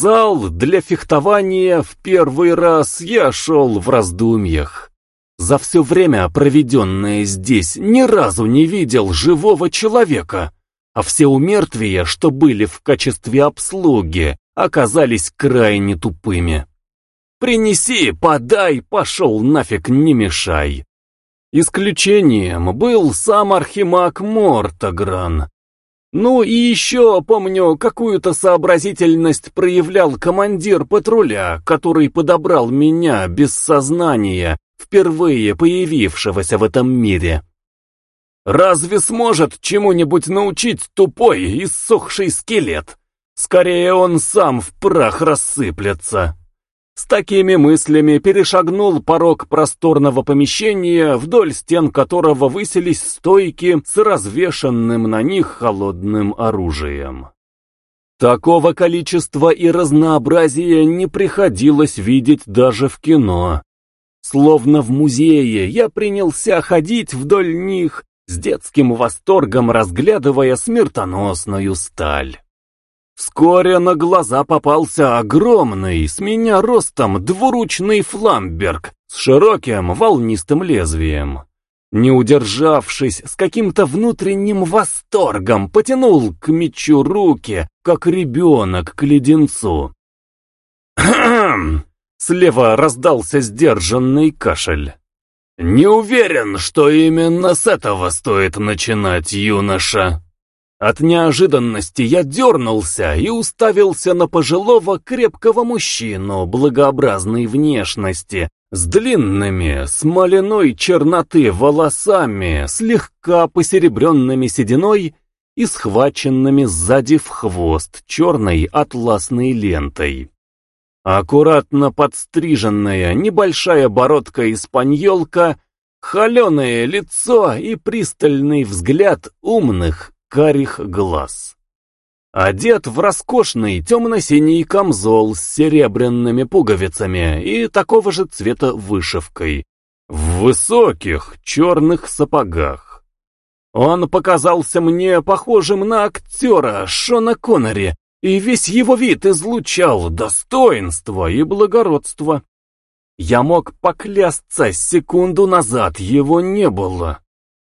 зал для фехтования в первый раз я шел в раздумьях. За все время, проведенное здесь, ни разу не видел живого человека, а все умертвия, что были в качестве обслуги, оказались крайне тупыми. «Принеси, подай, пошел нафиг, не мешай». Исключением был сам архимаг Мортогран. Ну и еще, помню, какую-то сообразительность проявлял командир патруля, который подобрал меня без сознания, впервые появившегося в этом мире. Разве сможет чему-нибудь научить тупой, иссохший скелет? Скорее он сам в прах рассыплется. С такими мыслями перешагнул порог просторного помещения, вдоль стен которого высились стойки с развешанным на них холодным оружием. Такого количества и разнообразия не приходилось видеть даже в кино. Словно в музее я принялся ходить вдоль них, с детским восторгом разглядывая смертоносную сталь. Вскоре на глаза попался огромный, с меня ростом, двуручный фламберг с широким волнистым лезвием. Не удержавшись, с каким-то внутренним восторгом потянул к мечу руки, как ребенок к леденцу. «Хм!» — слева раздался сдержанный кашель. «Не уверен, что именно с этого стоит начинать, юноша». От неожиданности я дернулся и уставился на пожилого крепкого мужчину благообразной внешности, с длинными, смоляной черноты волосами, слегка посеребренными сединой и схваченными сзади в хвост черной атласной лентой. Аккуратно подстриженная небольшая бородка-испаньолка, холеное лицо и пристальный взгляд умных, карих глаз. Одет в роскошный темно-синий камзол с серебряными пуговицами и такого же цвета вышивкой, в высоких черных сапогах. Он показался мне похожим на актера Шона Коннери, и весь его вид излучал достоинство и благородство. Я мог поклясться, секунду назад его не было.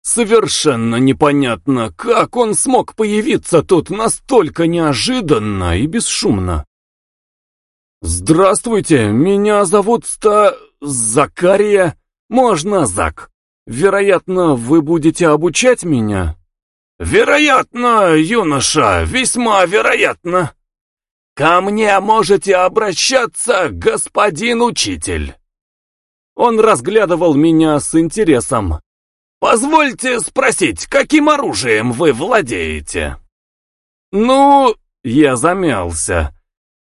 Совершенно непонятно, как он смог появиться тут настолько неожиданно и бесшумно. «Здравствуйте, меня зовут Ста... Закария. Можно Зак? Вероятно, вы будете обучать меня?» «Вероятно, юноша, весьма вероятно. Ко мне можете обращаться, господин учитель». Он разглядывал меня с интересом. «Позвольте спросить, каким оружием вы владеете?» «Ну...» — я замялся.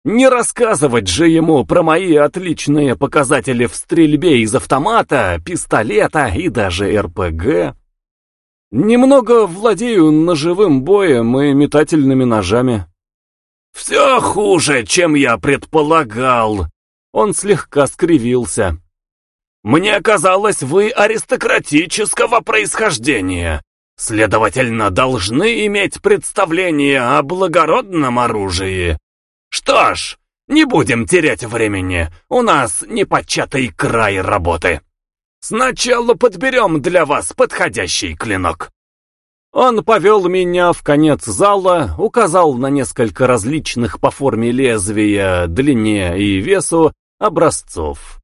Не рассказывать же ему про мои отличные показатели в стрельбе из автомата, пистолета и даже РПГ. Немного владею ножевым боем и метательными ножами. «Все хуже, чем я предполагал!» Он слегка скривился. Мне казалось, вы аристократического происхождения. Следовательно, должны иметь представление о благородном оружии. Что ж, не будем терять времени, у нас непочатый край работы. Сначала подберем для вас подходящий клинок. Он повел меня в конец зала, указал на несколько различных по форме лезвия, длине и весу образцов.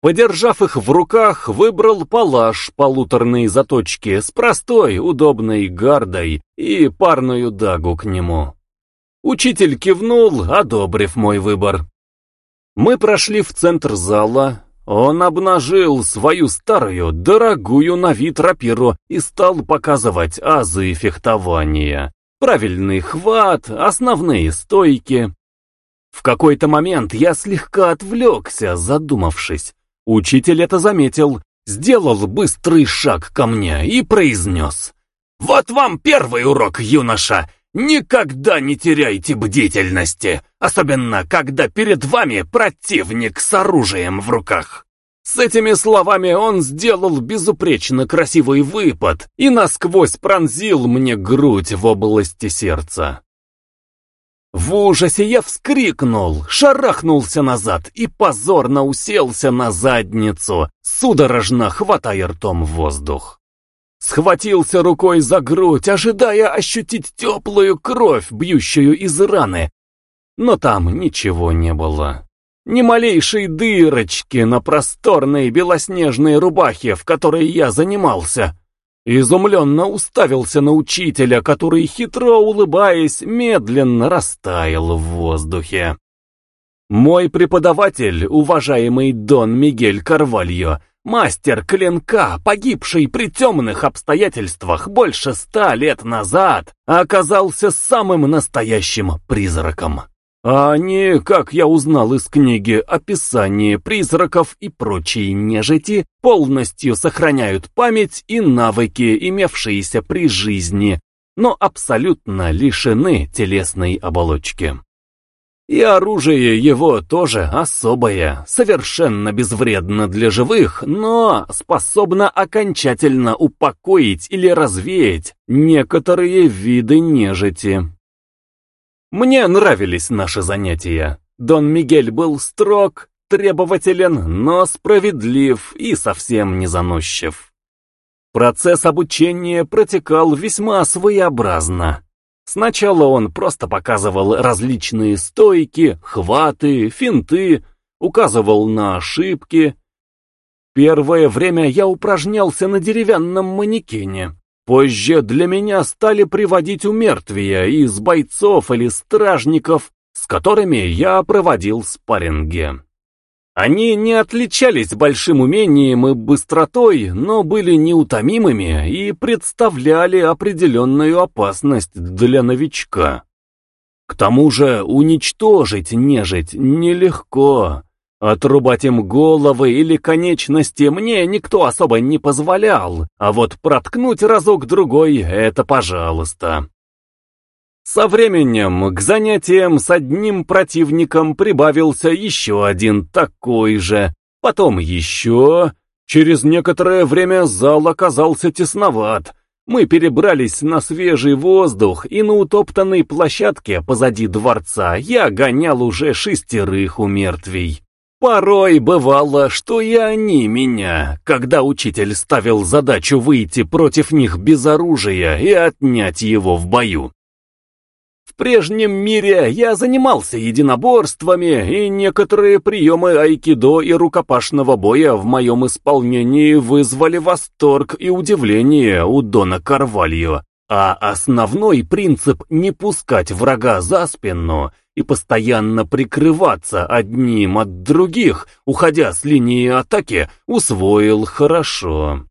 Подержав их в руках, выбрал палаш полуторной заточки с простой, удобной гардой и парную дагу к нему. Учитель кивнул, одобрив мой выбор. Мы прошли в центр зала. Он обнажил свою старую, дорогую на вид рапиру и стал показывать азы фехтования. Правильный хват, основные стойки. В какой-то момент я слегка отвлекся, задумавшись. Учитель это заметил, сделал быстрый шаг ко мне и произнес. «Вот вам первый урок, юноша! Никогда не теряйте бдительности, особенно когда перед вами противник с оружием в руках!» С этими словами он сделал безупречно красивый выпад и насквозь пронзил мне грудь в области сердца. В ужасе я вскрикнул, шарахнулся назад и позорно уселся на задницу, судорожно хватая ртом воздух. Схватился рукой за грудь, ожидая ощутить теплую кровь, бьющую из раны. Но там ничего не было. Ни малейшей дырочки на просторной белоснежной рубахе, в которой я занимался. Изумленно уставился на учителя, который, хитро улыбаясь, медленно растаял в воздухе. Мой преподаватель, уважаемый Дон Мигель Карвальо, мастер клинка, погибший при темных обстоятельствах больше ста лет назад, оказался самым настоящим призраком. А они, как я узнал из книги, описание призраков и прочей нежити полностью сохраняют память и навыки, имевшиеся при жизни, но абсолютно лишены телесной оболочки. И оружие его тоже особое, совершенно безвредно для живых, но способно окончательно упокоить или развеять некоторые виды нежити. Мне нравились наши занятия. Дон Мигель был строг, требователен, но справедлив и совсем не заносчив. Процесс обучения протекал весьма своеобразно. Сначала он просто показывал различные стойки, хваты, финты, указывал на ошибки. Первое время я упражнялся на деревянном манекене. Позже для меня стали приводить умертвия из бойцов или стражников, с которыми я проводил спарринги. Они не отличались большим умением и быстротой, но были неутомимыми и представляли определенную опасность для новичка. К тому же уничтожить нежить нелегко, Отрубать им головы или конечности мне никто особо не позволял, а вот проткнуть разок-другой — это пожалуйста. Со временем к занятиям с одним противником прибавился еще один такой же, потом еще. Через некоторое время зал оказался тесноват. Мы перебрались на свежий воздух, и на утоптанной площадке позади дворца я гонял уже шестерых умертвий. Порой бывало, что и они меня, когда учитель ставил задачу выйти против них без оружия и отнять его в бою. В прежнем мире я занимался единоборствами, и некоторые приемы айкидо и рукопашного боя в моем исполнении вызвали восторг и удивление у Дона Карвальо, а основной принцип не пускать врага за спину и постоянно прикрываться одним от других, уходя с линии атаки, усвоил хорошо.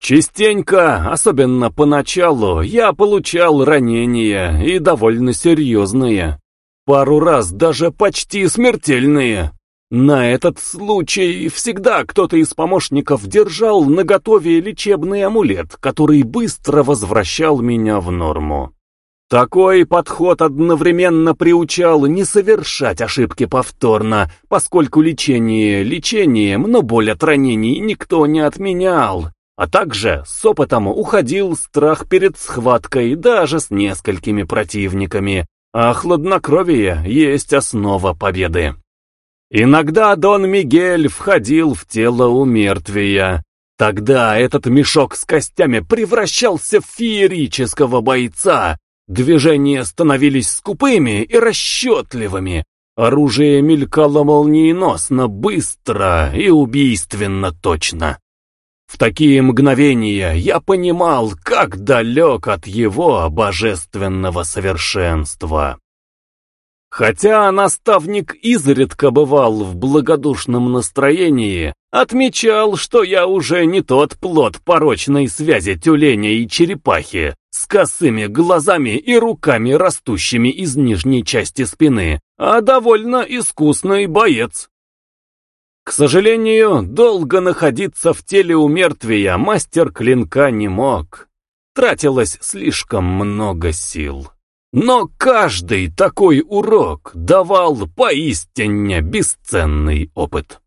Частенько, особенно поначалу, я получал ранения и довольно серьезные. Пару раз даже почти смертельные. На этот случай всегда кто-то из помощников держал наготове лечебный амулет, который быстро возвращал меня в норму. Такой подход одновременно приучал не совершать ошибки повторно, поскольку лечение лечением, но боль от ранений никто не отменял, а также с опытом уходил страх перед схваткой даже с несколькими противниками, а хладнокровие есть основа победы. Иногда Дон Мигель входил в тело у мертвия. Тогда этот мешок с костями превращался в феерического бойца, Движения становились скупыми и расчетливыми. Оружие мелькало молниеносно, быстро и убийственно точно. В такие мгновения я понимал, как далек от его божественного совершенства. Хотя наставник изредка бывал в благодушном настроении, отмечал, что я уже не тот плод порочной связи тюленя и черепахи, с косыми глазами и руками, растущими из нижней части спины, а довольно искусный боец. К сожалению, долго находиться в теле у мертвия мастер клинка не мог. Тратилось слишком много сил. Но каждый такой урок давал поистине бесценный опыт.